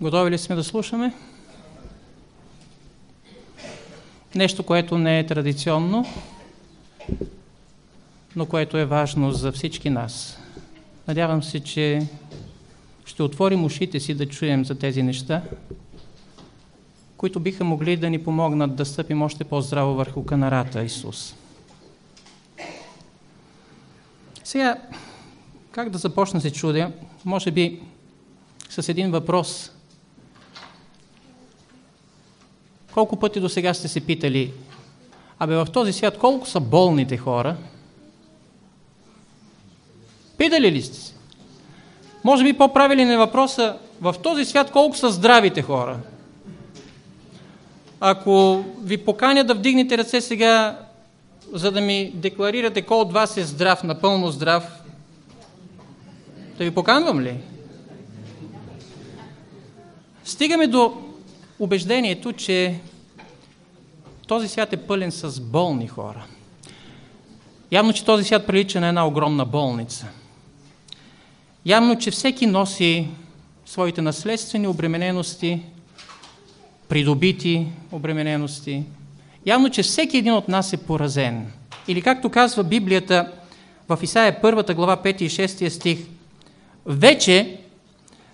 Готови ли сме да слушаме? Нещо, което не е традиционно, но което е важно за всички нас. Надявам се, че ще отворим ушите си да чуем за тези неща, които биха могли да ни помогнат да стъпим още по-здраво върху канарата Исус. Сега, как да започна се чудя? Може би с един въпрос. Колко пъти до сега сте се питали, абе в този свят колко са болните хора? Питали ли сте се? Може би по-правилен е въпроса, в този свят колко са здравите хора? Ако ви поканя да вдигнете ръце сега, за да ми декларирате кой от вас е здрав, напълно здрав, да ви поканвам ли? Стигаме до убеждението, че този свят е пълен с болни хора. Явно, че този свят прилича на една огромна болница. Явно, че всеки носи своите наследствени обременености, придобити обременености. Явно, че всеки един от нас е поразен. Или както казва Библията в Исаия 1 глава 5 и 6 стих, вече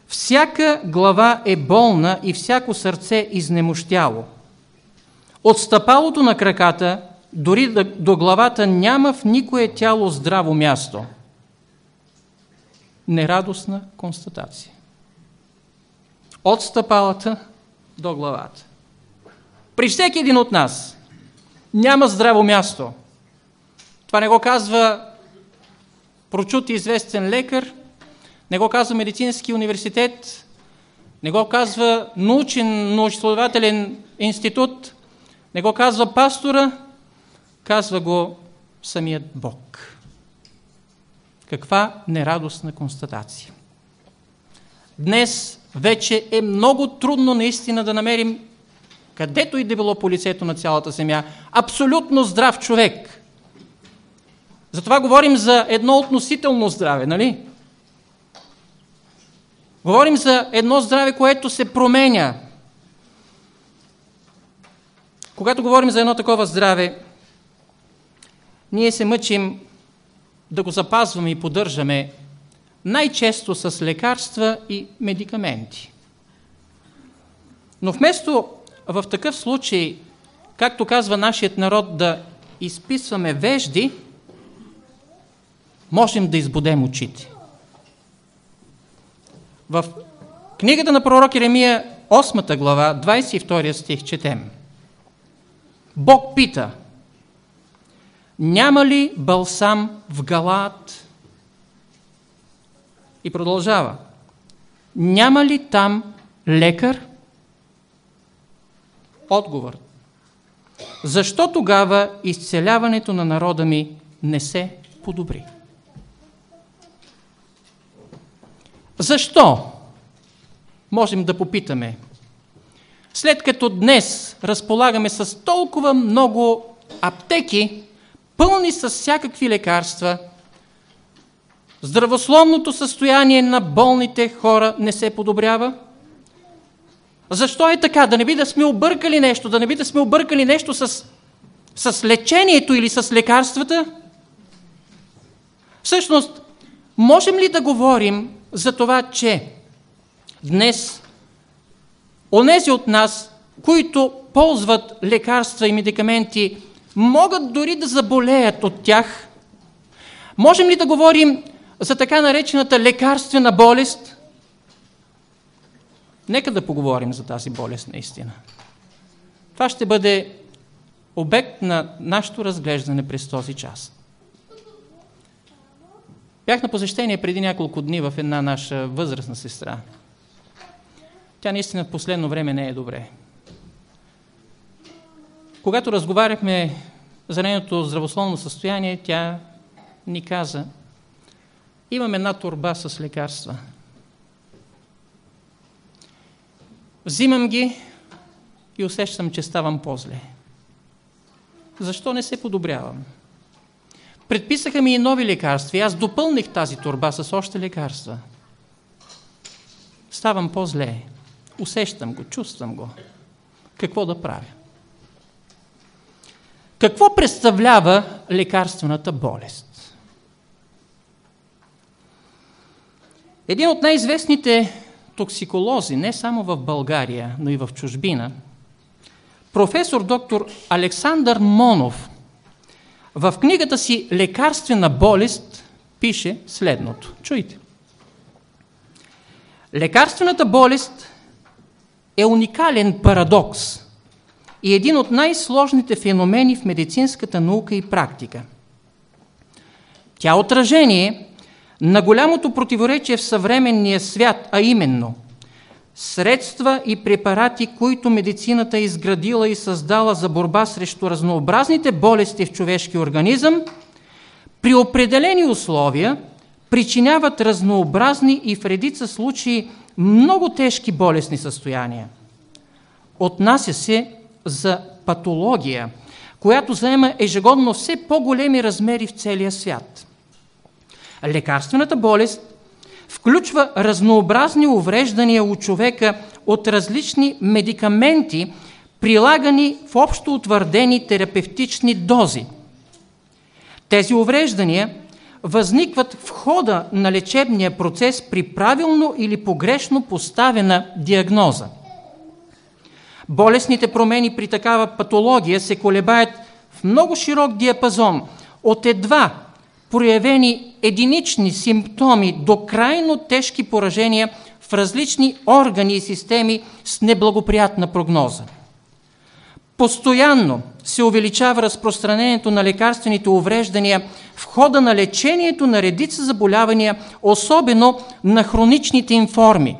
всяка глава е болна и всяко сърце изнемощяло. От стъпалото на краката дори до главата няма в никое тяло здраво място. Нерадостна констатация. От стъпалата до главата. При всеки един от нас няма здраво място. Това не го казва прочут известен лекар, не го казва медицински университет, не го казва научен, научно-изследователен институт, не го казва пастора, казва го самият Бог. Каква нерадостна констатация. Днес вече е много трудно наистина да намерим където и да било по лицето на цялата земя, абсолютно здрав човек. Затова говорим за едно относително здраве, нали? Говорим за едно здраве, което се променя. Когато говорим за едно такова здраве, ние се мъчим да го запазваме и поддържаме най-често с лекарства и медикаменти. Но вместо в такъв случай, както казва нашият народ, да изписваме вежди, можем да избудем очите. В книгата на пророк Еремия, 8 глава, 22 стих, четем. Бог пита, няма ли балсам в Галат? И продължава. Няма ли там лекар? Отговор. Защо тогава изцеляването на народа ми не се подобри? Защо? Можем да попитаме. След като днес разполагаме с толкова много аптеки, пълни с всякакви лекарства, здравословното състояние на болните хора не се подобрява? Защо е така? Да не би да сме объркали нещо, да не би да сме объркали нещо с, с лечението или с лекарствата? Всъщност, можем ли да говорим за това, че днес онези от нас, които ползват лекарства и медикаменти, могат дори да заболеят от тях? Можем ли да говорим за така наречената лекарствена болест? Нека да поговорим за тази болест наистина. Това ще бъде обект на нашето разглеждане през този час. Бях на посещение преди няколко дни в една наша възрастна сестра. Тя наистина в последно време не е добре. Когато разговаряхме за нейното здравословно състояние, тя ни каза, имам една турба с лекарства. Взимам ги и усещам, че ставам по-зле. Защо не се подобрявам? Предписаха ми и нови лекарства и аз допълних тази турба с още лекарства. Ставам по-зле. Усещам го, чувствам го. Какво да правя? Какво представлява лекарствената болест? Един от най-известните токсиколози, не само в България, но и в чужбина, професор доктор Александър Монов в книгата си Лекарствена болест пише следното. Чуйте. Лекарствената болест е уникален парадокс и един от най-сложните феномени в медицинската наука и практика. Тя отражение на голямото противоречие в съвременния свят, а именно средства и препарати, които медицината е изградила и създала за борба срещу разнообразните болести в човешки организъм, при определени условия причиняват разнообразни и в редица случаи много тежки болестни състояния. Отнася се за патология, която заема ежегодно все по-големи размери в целия свят. Лекарствената болест включва разнообразни увреждания у човека от различни медикаменти, прилагани в общо утвърдени терапевтични дози. Тези увреждания възникват в хода на лечебния процес при правилно или погрешно поставена диагноза. Болесните промени при такава патология се колебаят в много широк диапазон от едва проявени единични симптоми до крайно тежки поражения в различни органи и системи с неблагоприятна прогноза. Постоянно се увеличава разпространението на лекарствените увреждания в хода на лечението на редица заболявания, особено на хроничните им форми.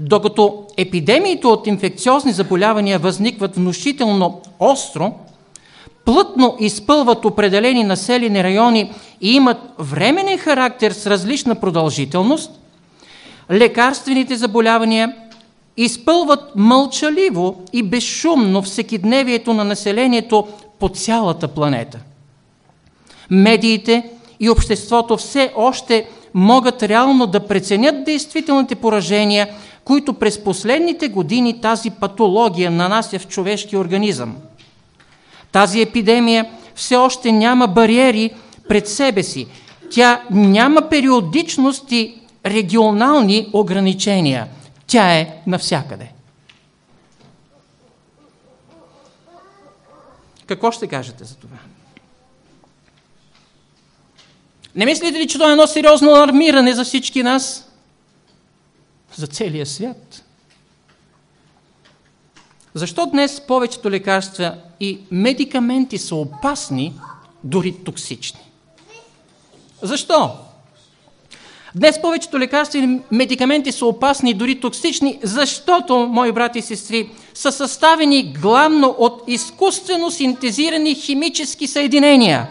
Докато епидемиите от инфекциозни заболявания възникват внушително остро, плътно изпълват определени населени райони и имат временен характер с различна продължителност, лекарствените заболявания изпълват мълчаливо и безшумно всекидневието на населението по цялата планета. Медиите и обществото все още могат реално да преценят действителните поражения, които през последните години тази патология нанася в човешки организъм – тази епидемия все още няма бариери пред себе си. Тя няма периодичност и регионални ограничения. Тя е навсякъде. Какво ще кажете за това? Не мислите ли, че това е едно сериозно алармиране за всички нас? За целия свят? Защо днес повечето лекарства и медикаменти са опасни, дори токсични? Защо? Днес повечето лекарства и медикаменти са опасни, дори токсични, защото, мои брати и сестри, са съставени главно от изкуствено синтезирани химически съединения.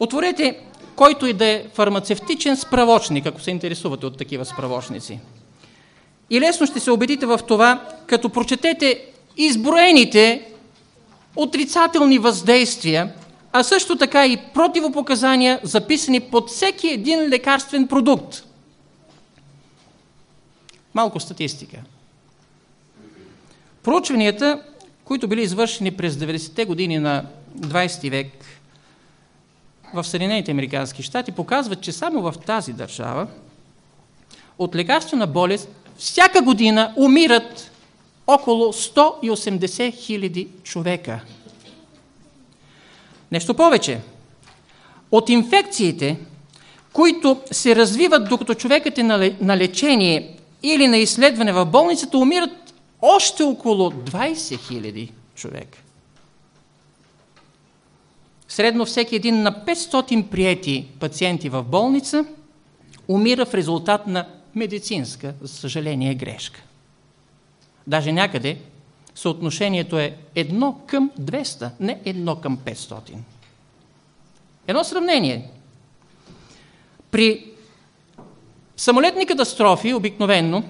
Отворете който и да е фармацевтичен справочник, ако се интересувате от такива справочници. И лесно ще се убедите в това, като прочетете изброените отрицателни въздействия, а също така и противопоказания, записани под всеки един лекарствен продукт. Малко статистика. Проучванията, които били извършени през 90-те години на 20 век в Съединените Американски щати, показват, че само в тази държава от лекарствена болест всяка година умират около 180 хиляди човека. Нещо повече. От инфекциите, които се развиват докато човекът е на лечение или на изследване в болницата, умират още около 20 хиляди човека. Средно всеки един на 500 приети пациенти в болница умира в резултат на медицинска, за съжаление, грешка. Даже някъде съотношението е едно към 200, не едно към 500. Едно сравнение. При самолетни катастрофи, обикновенно,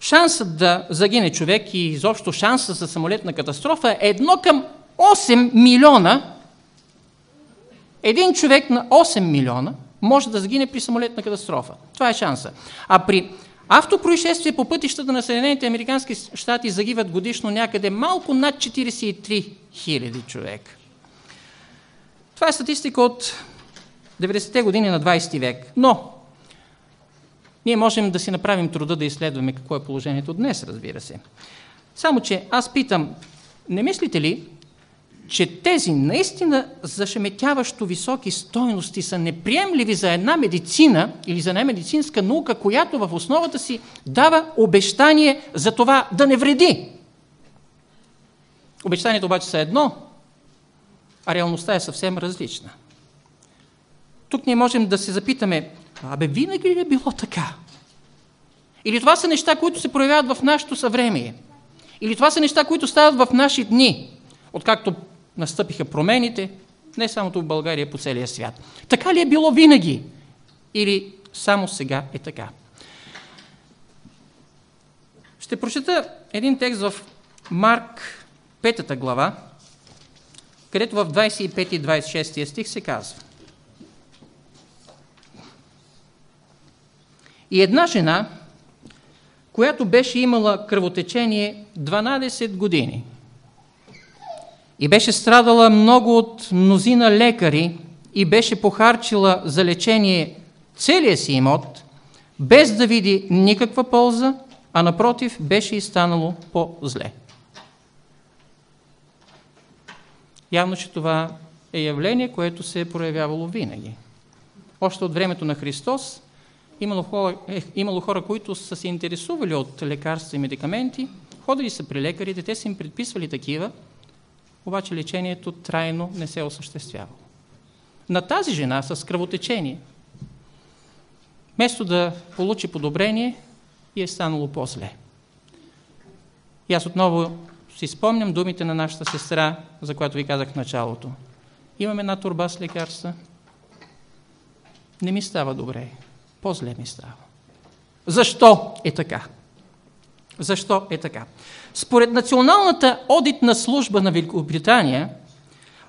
шансът да загине човек и изобщо шансът за самолетна катастрофа е едно към 8 милиона. Един човек на 8 милиона – Може да загине при самолетна катастрофа. Това е шанса. А при автопроизшествие по пътищата на Съединените Американски щати загиват годишно някъде малко над 43 000 човек. Това е статистика от 90-те години на 20 век. Но ние можем да си направим труда да изследваме какво е положението днес, разбира се. Само, че аз питам, не мислите ли, че тези наистина зашеметяващо високи стойности са неприемливи за една медицина или за една медицинска наука, която в основата си дава обещание за това да не вреди. Обещанието обаче са едно, а реалността е съвсем различна. Тук ние можем да се запитаме, абе винаги ли е било така? Или това са неща, които се проявяват в нашето съвремие? Или това са неща, които стават в наши дни, откакто настъпиха промените, не само в България, по целия свят. Така ли е било винаги? Или само сега е така? Ще прочета един текст в Марк 5 глава, където в 25 и 26 стих се казва. И една жена, която беше имала кръвотечение 12 години и беше страдала много от мнозина лекари и беше похарчила за лечение целия си имот, без да види никаква полза, а напротив беше и станало по-зле. Явно, че това е явление, което се е проявявало винаги. Още от времето на Христос имало хора, е, имало хора, които са се интересували от лекарства и медикаменти, ходили са при лекарите, те са им предписвали такива, обаче лечението трайно не се осъществява. На тази жена с кръвотечение, вместо да получи подобрение, и е станало по-зле. И аз отново си спомням думите на нашата сестра, за която ви казах в началото. Имам една турба с лекарства. Не ми става добре. По-зле ми става. Защо е така? Защо е така? Според Националната одитна служба на Великобритания,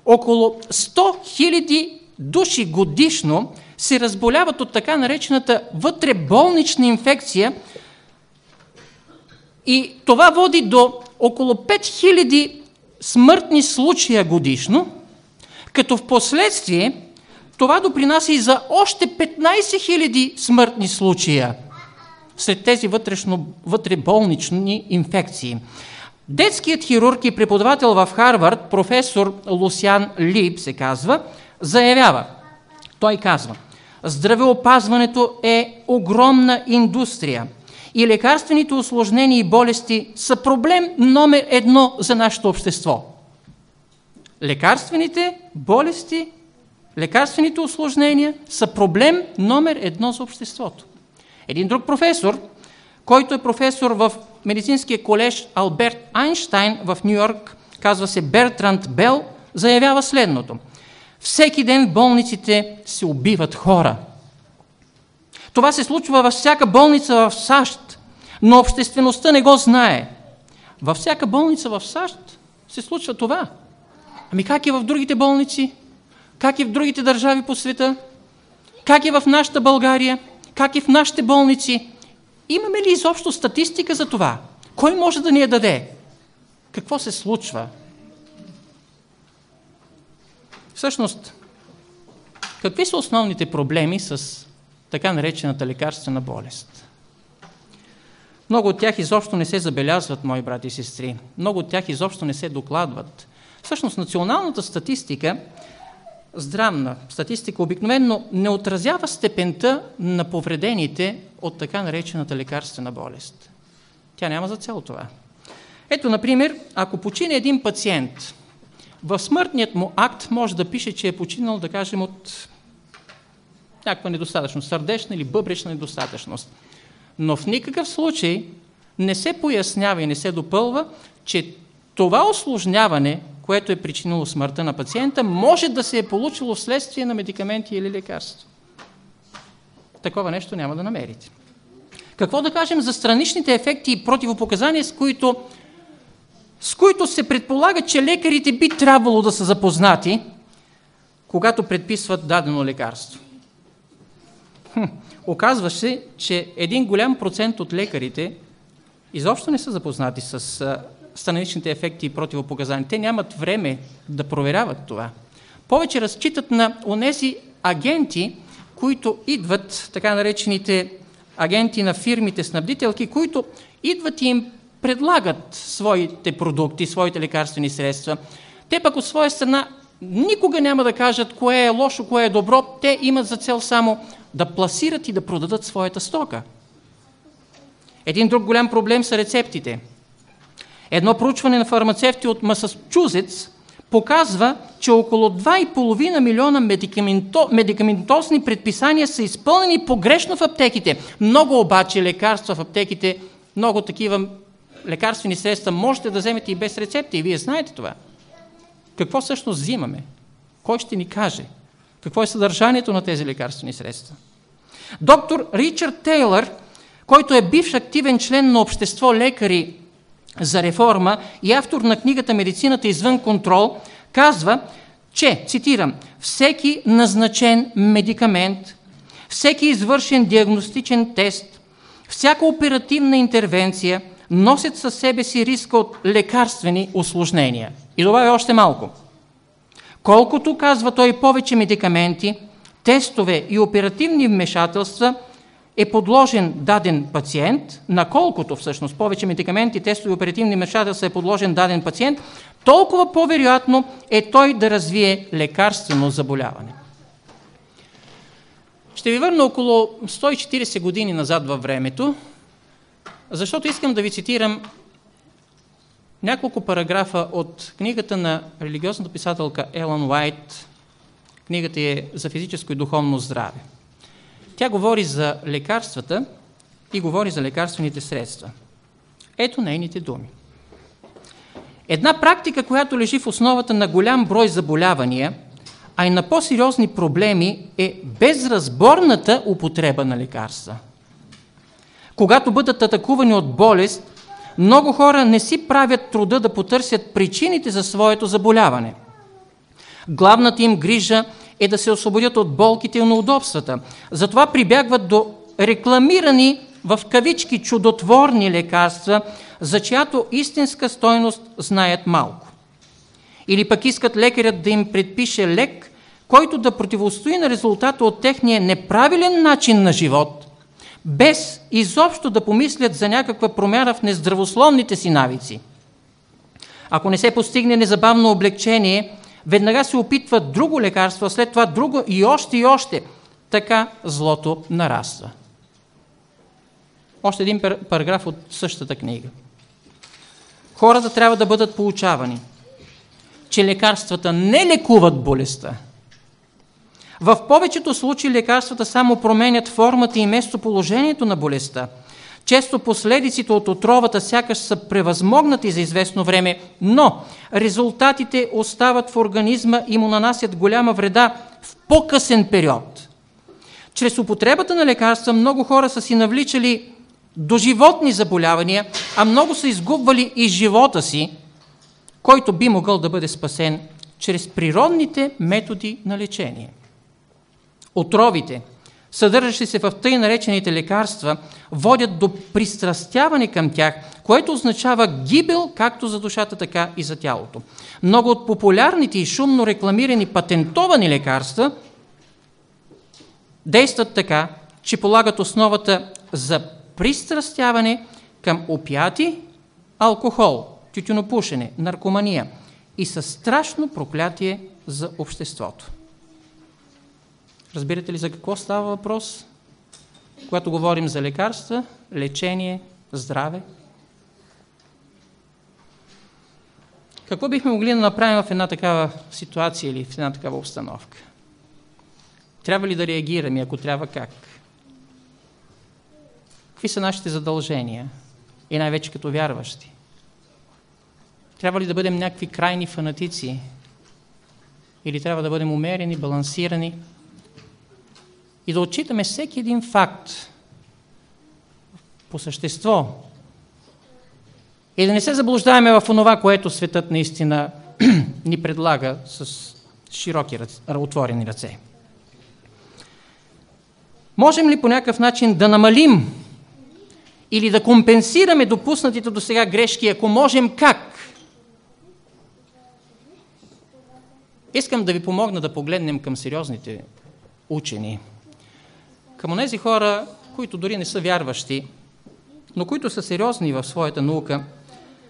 около 100 000 души годишно се разболяват от така наречената вътреболнична инфекция и това води до около 5000 смъртни случая годишно, като в последствие това допринася и за още 15 000 смъртни случая след тези вътрешно, вътреболнични инфекции. Детският хирург и преподавател в Харвард, професор Лусян Лип, се казва, заявява, той казва, здравеопазването е огромна индустрия и лекарствените осложнения и болести са проблем номер едно за нашето общество. Лекарствените болести, лекарствените осложнения са проблем номер едно за обществото. Един друг професор, който е професор в медицинския колеж Алберт Айнштайн в Нью Йорк, казва се Бертранд Бел, заявява следното. Всеки ден в болниците се убиват хора. Това се случва във всяка болница в САЩ, но обществеността не го знае. Във всяка болница в САЩ се случва това. Ами как е в другите болници? Как е в другите държави по света? Как е в нашата България? Как е в нашите болници? Имаме ли изобщо статистика за това? Кой може да ни я даде? Какво се случва? Всъщност, какви са основните проблеми с така наречената лекарствена болест? Много от тях изобщо не се забелязват, мои брати и сестри. Много от тях изобщо не се докладват. Всъщност, националната статистика здравна статистика обикновено не отразява степента на повредените от така наречената лекарствена болест. Тя няма за цел това. Ето, например, ако почине един пациент, в смъртният му акт може да пише, че е починал, да кажем, от някаква недостатъчност, сърдечна или бъбречна недостатъчност. Но в никакъв случай не се пояснява и не се допълва, че това осложняване което е причинило смъртта на пациента, може да се е получило вследствие на медикаменти или лекарства. Такова нещо няма да намерите. Какво да кажем за страничните ефекти и противопоказания, с които, с които се предполага, че лекарите би трябвало да са запознати, когато предписват дадено лекарство? Хм, оказва се, че един голям процент от лекарите изобщо не са запознати с страничните ефекти и противопоказания. Те нямат време да проверяват това. Повече разчитат на онези агенти, които идват, така наречените агенти на фирмите снабдителки, които идват и им предлагат своите продукти, своите лекарствени средства. Те пък от своя страна никога няма да кажат кое е лошо, кое е добро. Те имат за цел само да пласират и да продадат своята стока. Един друг голям проблем са рецептите. Едно проучване на фармацевти от Масачузетс показва, че около 2,5 милиона медикаменто, медикаментозни предписания са изпълнени погрешно в аптеките. Много обаче лекарства в аптеките, много такива лекарствени средства можете да вземете и без рецепти и вие знаете това. Какво всъщност взимаме? Кой ще ни каже? Какво е съдържанието на тези лекарствени средства? Доктор Ричард Тейлър, който е бивш активен член на общество лекари за реформа и автор на книгата Медицината извън контрол, казва, че, цитирам, всеки назначен медикамент, всеки извършен диагностичен тест, всяка оперативна интервенция носят със себе си риска от лекарствени осложнения. И добавя още малко. Колкото, казва той, повече медикаменти, тестове и оперативни вмешателства – е подложен даден пациент, наколкото всъщност повече медикаменти, тестови оперативни вмешателства е подложен даден пациент, толкова по-вероятно е той да развие лекарствено заболяване. Ще ви върна около 140 години назад във времето, защото искам да ви цитирам няколко параграфа от книгата на религиозната писателка Елън Уайт. Книгата е за физическо и духовно здраве. Тя говори за лекарствата и говори за лекарствените средства. Ето нейните думи. Една практика, която лежи в основата на голям брой заболявания, а и на по-сериозни проблеми, е безразборната употреба на лекарства. Когато бъдат атакувани от болест, много хора не си правят труда да потърсят причините за своето заболяване. Главната им грижа е да се освободят от болките и неудобствата. Затова прибягват до рекламирани в кавички чудотворни лекарства, за чиято истинска стойност знаят малко. Или пък искат лекарят да им предпише лек, който да противостои на резултата от техния неправилен начин на живот, без изобщо да помислят за някаква промяна в нездравословните си навици. Ако не се постигне незабавно облегчение, веднага се опитват друго лекарство, след това друго и още и още. Така злото нараства. Още един параграф от същата книга. Хората трябва да бъдат получавани, че лекарствата не лекуват болестта. В повечето случаи лекарствата само променят формата и местоположението на болестта – често последиците от отровата сякаш са превъзмогнати за известно време, но резултатите остават в организма и му нанасят голяма вреда в по-късен период. Чрез употребата на лекарства много хора са си навличали до животни заболявания, а много са изгубвали и живота си, който би могъл да бъде спасен чрез природните методи на лечение. Отровите – съдържащи се в тъй наречените лекарства, водят до пристрастяване към тях, което означава гибел както за душата, така и за тялото. Много от популярните и шумно рекламирани патентовани лекарства действат така, че полагат основата за пристрастяване към опияти, алкохол, тютюнопушене, наркомания и със страшно проклятие за обществото. Разбирате ли за какво става въпрос? Когато говорим за лекарства, лечение, здраве. Какво бихме могли да направим в една такава ситуация или в една такава обстановка? Трябва ли да реагираме? Ако трябва, как? Какви са нашите задължения? И най-вече като вярващи. Трябва ли да бъдем някакви крайни фанатици? Или трябва да бъдем умерени, балансирани? И да отчитаме всеки един факт по същество и да не се заблуждаваме в онова, което светът наистина ни предлага с широки, отворени ръце. Можем ли по някакъв начин да намалим или да компенсираме допуснатите до сега грешки, ако можем как? Искам да ви помогна да погледнем към сериозните учени, към тези хора, които дори не са вярващи, но които са сериозни в своята наука,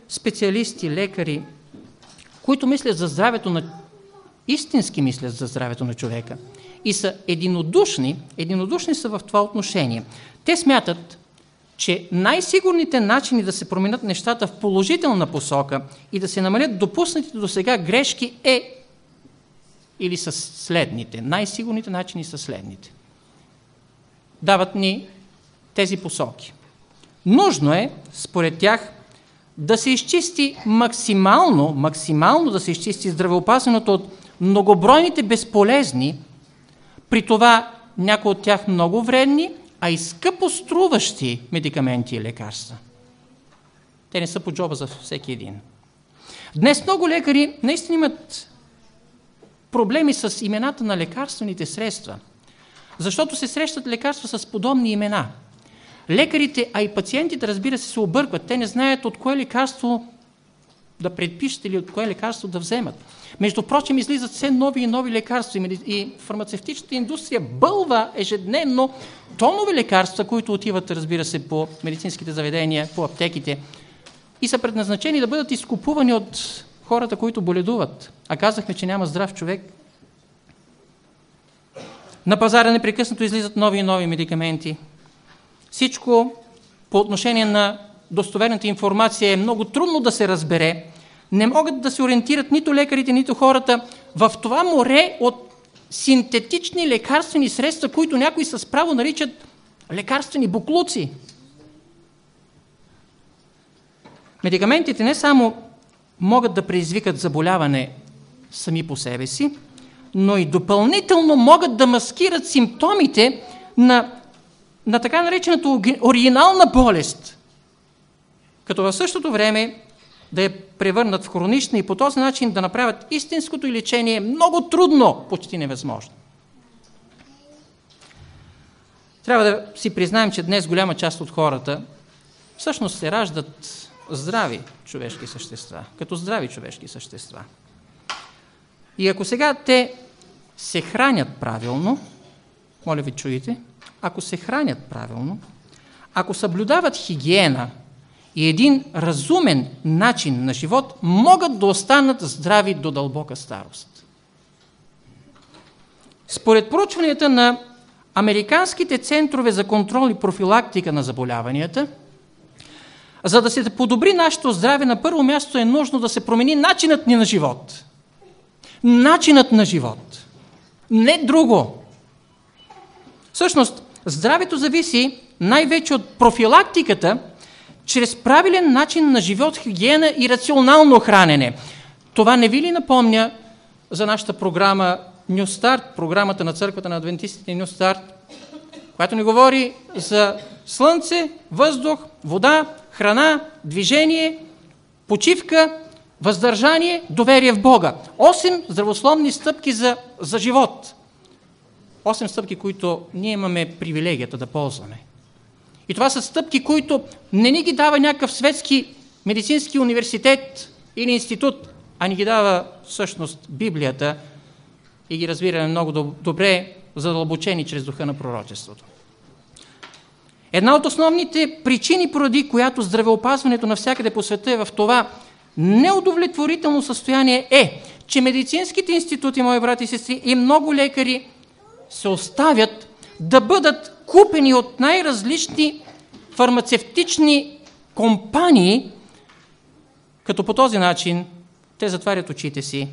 специалисти, лекари, които мислят за здравето на истински мислят за здравето на човека и са единодушни, единодушни са в това отношение. Те смятат, че най-сигурните начини да се променят нещата в положителна посока и да се намалят допуснатите до сега грешки е или са следните. Най-сигурните начини са следните. Дават ни тези посоки. Нужно е, според тях, да се изчисти максимално, максимално да се изчисти здравеопазването от многобройните безполезни, при това някои от тях много вредни, а и скъпо струващи медикаменти и лекарства. Те не са по джоба за всеки един. Днес много лекари наистина имат проблеми с имената на лекарствените средства, защото се срещат лекарства с подобни имена. Лекарите, а и пациентите, разбира се, се объркват. Те не знаят от кое лекарство да предпишат или от кое лекарство да вземат. Между прочим, излизат все нови и нови лекарства и фармацевтичната индустрия бълва ежедневно тонове лекарства, които отиват, разбира се, по медицинските заведения, по аптеките и са предназначени да бъдат изкупувани от хората, които боледуват. А казахме, че няма здрав човек. На пазара непрекъснато излизат нови и нови медикаменти. Всичко по отношение на достоверната информация е много трудно да се разбере. Не могат да се ориентират нито лекарите, нито хората в това море от синтетични лекарствени средства, които някои с право наричат лекарствени буклуци. Медикаментите не само могат да предизвикат заболяване сами по себе си, но и допълнително могат да маскират симптомите на, на така наречената оригинална болест, като в същото време да я превърнат в хронична и по този начин да направят истинското лечение много трудно, почти невъзможно. Трябва да си признаем, че днес голяма част от хората всъщност се раждат здрави човешки същества, като здрави човешки същества. И ако сега те се хранят правилно, моля ви чуете, ако се хранят правилно, ако съблюдават хигиена и един разумен начин на живот, могат да останат здрави до дълбока старост. Според проучванията на Американските центрове за контрол и профилактика на заболяванията, за да се подобри нашето здраве, на първо място е нужно да се промени начинът ни на живот. Начинът на живот. Не друго. Всъщност, здравето зависи най-вече от профилактиката, чрез правилен начин на живот, хигиена и рационално хранене. Това не ви ли напомня за нашата програма New Start, програмата на църквата на адвентистите New Start, която ни говори за слънце, въздух, вода, храна, движение, почивка, въздържание, доверие в Бога. Осем здравословни стъпки за, за живот. Осем стъпки, които ние имаме привилегията да ползваме. И това са стъпки, които не ни ги дава някакъв светски медицински университет или институт, а ни ги дава всъщност Библията и ги разбираме много добре, задълбочени чрез духа на пророчеството. Една от основните причини, поради която здравеопазването навсякъде по света е в това неудовлетворително състояние е, че медицинските институти, мои брати и сестри, и много лекари се оставят да бъдат купени от най-различни фармацевтични компании, като по този начин те затварят очите си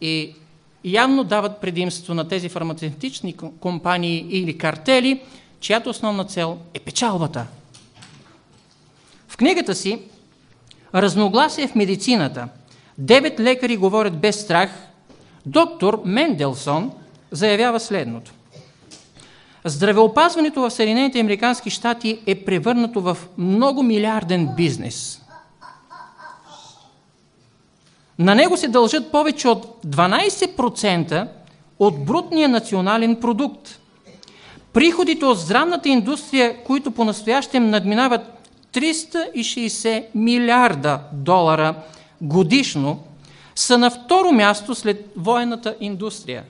и явно дават предимство на тези фармацевтични компании или картели, чиято основна цел е печалбата. В книгата си Разногласие в медицината. Девет лекари говорят без страх. Доктор Менделсон заявява следното. Здравеопазването в Съединените Американски щати е превърнато в много милиарден бизнес. На него се дължат повече от 12% от брутния национален продукт. Приходите от здравната индустрия, които по-настоящем надминават 360 милиарда долара годишно, са на второ място след военната индустрия.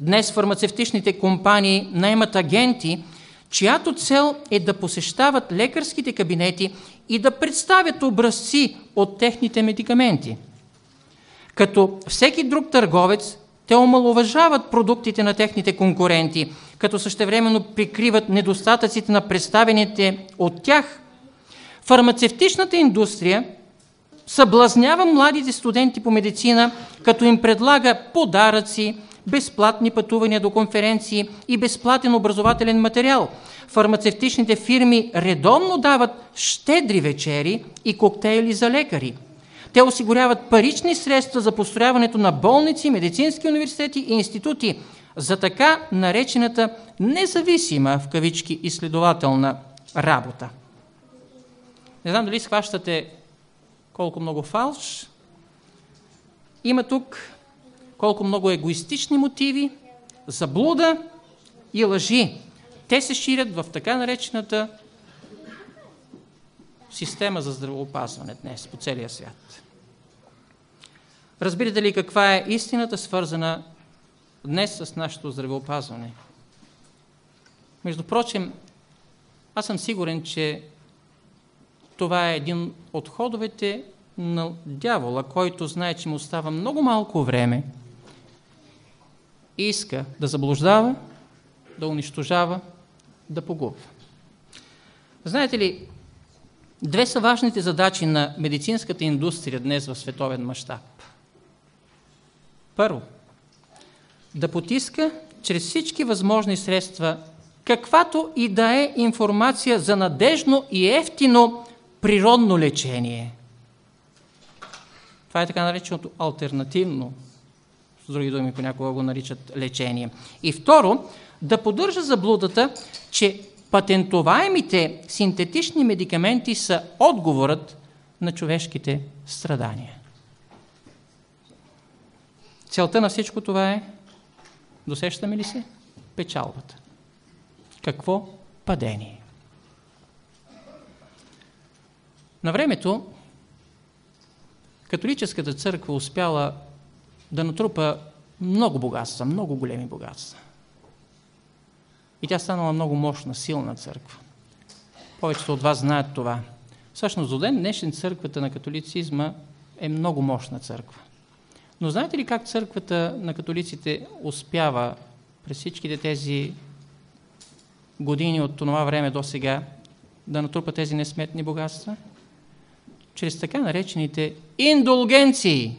Днес фармацевтичните компании наймат агенти, чиято цел е да посещават лекарските кабинети и да представят образци от техните медикаменти. Като всеки друг търговец, те омалуважават продуктите на техните конкуренти, като същевременно прикриват недостатъците на представените от тях. Фармацевтичната индустрия съблазнява младите студенти по медицина, като им предлага подаръци, безплатни пътувания до конференции и безплатен образователен материал. Фармацевтичните фирми редовно дават щедри вечери и коктейли за лекари. Те осигуряват парични средства за построяването на болници, медицински университети и институти за така наречената независима в кавички изследователна работа. Не знам дали схващате колко много фалш. Има тук колко много егоистични мотиви, заблуда и лъжи. Те се ширят в така наречената система за здравеопазване днес по целия свят. Разбирате ли каква е истината, свързана днес с нашето здравеопазване? Между прочим, аз съм сигурен, че това е един от ходовете на дявола, който знае, че му остава много малко време и иска да заблуждава, да унищожава, да погубва. Знаете ли, две са важните задачи на медицинската индустрия днес в световен мащаб. Първо, да потиска чрез всички възможни средства каквато и да е информация за надежно и ефтино природно лечение. Това е така нареченото альтернативно, с други думи понякога го наричат лечение. И второ, да поддържа заблудата, че патентоваемите синтетични медикаменти са отговорът на човешките страдания. Целта на всичко това е, досещаме ли се? Печалбата. Какво падение? На времето католическата църква успяла да натрупа много богатства, много големи богатства. И тя станала много мощна, силна църква. Повечето от вас знаят това. Всъщност, до ден днешен църквата на католицизма е много мощна църква. Но знаете ли как църквата на католиците успява през всичките тези години от това време до сега да натрупа тези несметни богатства? Чрез така наречените индулгенции,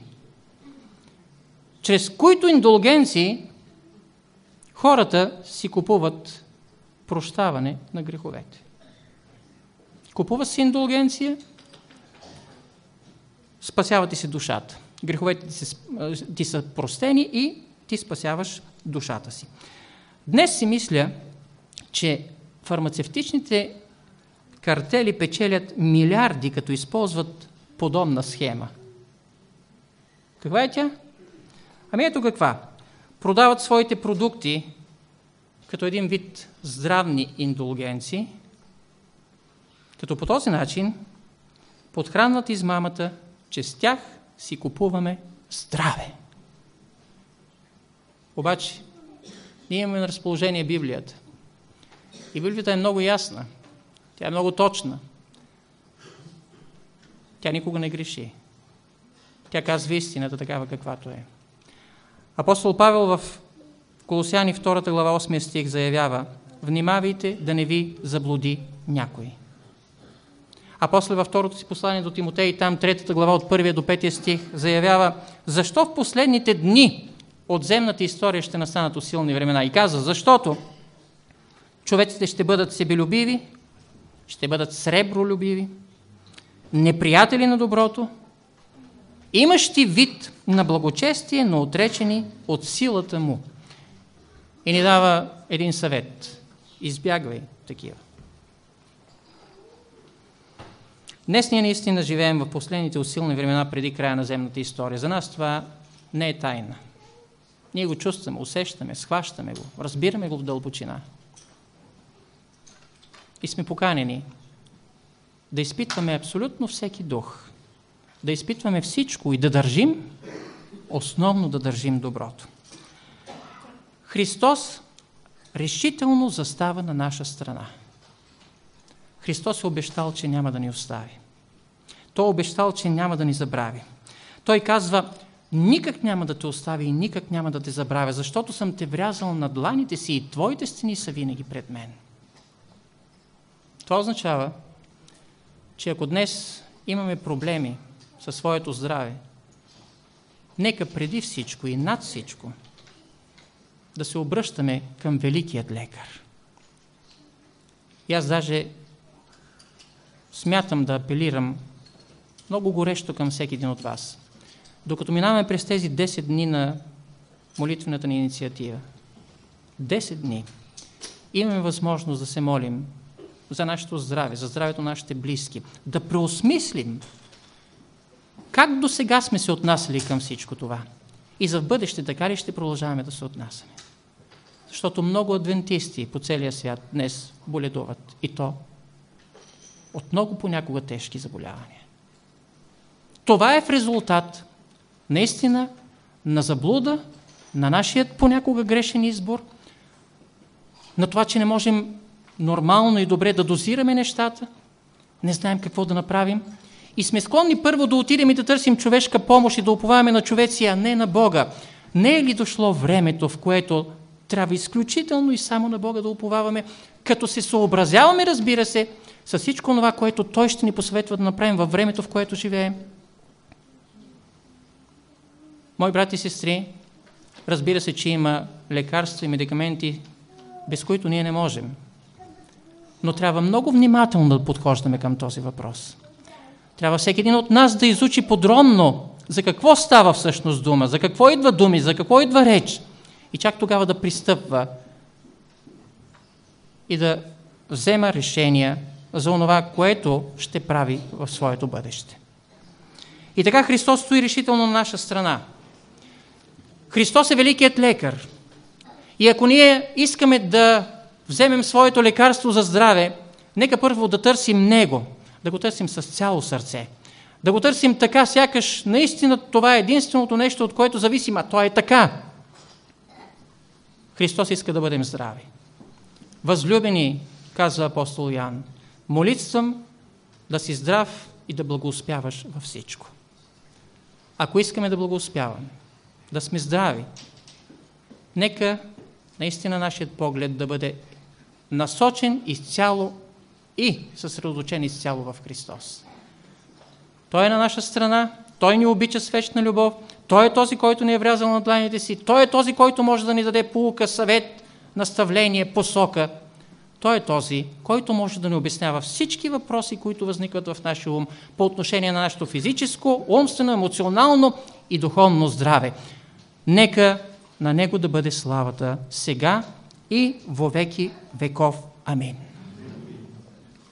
чрез които индулгенции хората си купуват прощаване на греховете. Купува си индулгенция, спасява ти си душата. Греховете ти, се, ти са простени и ти спасяваш душата си. Днес си мисля, че фармацевтичните картели печелят милиарди, като използват подобна схема. Каква е тя? Ами ето каква. Продават своите продукти като един вид здравни индулгенции, като по този начин подхранват измамата, че с тях си купуваме здраве. Обаче, ние имаме на разположение Библията. И Библията е много ясна. Тя е много точна. Тя никога не греши. Тя казва истината такава каквато е. Апостол Павел в Колосяни 2 глава 8 стих заявява Внимавайте да не ви заблуди някой. А после във второто си послание до Тимотей, там третата глава от първия до петия стих, заявява защо в последните дни от земната история ще настанат усилни времена. И каза, защото човеците ще бъдат себелюбиви, ще бъдат сребролюбиви, неприятели на доброто, имащи вид на благочестие, но отречени от силата му. И ни дава един съвет. Избягвай такива. Днес ние наистина живеем в последните усилни времена преди края на земната история. За нас това не е тайна. Ние го чувстваме, усещаме, схващаме го, разбираме го в дълбочина. И сме поканени да изпитваме абсолютно всеки дух, да изпитваме всичко и да държим, основно да държим доброто. Христос решително застава на наша страна. Христос е обещал, че няма да ни остави. Той е обещал, че няма да ни забрави. Той казва, никак няма да те остави и никак няма да те забравя, защото съм те врязал на дланите си и твоите стени са винаги пред мен. Това означава, че ако днес имаме проблеми със своето здраве, нека преди всичко и над всичко да се обръщаме към великият лекар. И аз даже смятам да апелирам много горещо към всеки един от вас. Докато минаваме през тези 10 дни на молитвената ни инициатива, 10 дни, имаме възможност да се молим за нашето здраве, за здравето на нашите близки, да преосмислим как до сега сме се отнасяли към всичко това. И за в бъдеще така ли ще продължаваме да се отнасяме? Защото много адвентисти по целия свят днес боледуват. И то от много понякога тежки заболявания. Това е в резултат наистина на заблуда, на нашият понякога грешен избор, на това, че не можем нормално и добре да дозираме нещата, не знаем какво да направим и сме склонни първо да отидем и да търсим човешка помощ и да уповаваме на човеци, а не на Бога. Не е ли дошло времето, в което трябва изключително и само на Бога да уповаваме, като се съобразяваме, разбира се, с всичко това, което Той ще ни посъветва да направим във времето, в което живеем? Мои брати и сестри, разбира се, че има лекарства и медикаменти, без които ние не можем. Но трябва много внимателно да подхождаме към този въпрос. Трябва всеки един от нас да изучи подробно за какво става всъщност дума, за какво идва думи, за какво идва реч. И чак тогава да пристъпва и да взема решения за онова, което ще прави в своето бъдеще. И така Христос стои решително на наша страна. Христос е великият лекар. И ако ние искаме да вземем своето лекарство за здраве, нека първо да търсим Него, да го търсим с цяло сърце. Да го търсим така, сякаш наистина това е единственото нещо, от което зависим, а то е така. Христос иска да бъдем здрави. Възлюбени, казва апостол Ян, молитвам да си здрав и да благоуспяваш във всичко. Ако искаме да благоуспяваме, да сме здрави, нека наистина нашият поглед да бъде насочен изцяло и съсредоточен изцяло в Христос. Той е на наша страна, Той ни обича с вечна любов, Той е този, който ни е врязал на дланите си, Той е този, който може да ни даде полука, съвет, наставление, посока. Той е този, който може да ни обяснява всички въпроси, които възникват в нашия ум по отношение на нашето физическо, умствено, емоционално и духовно здраве. Нека на Него да бъде славата сега и вовеки веков. Амин.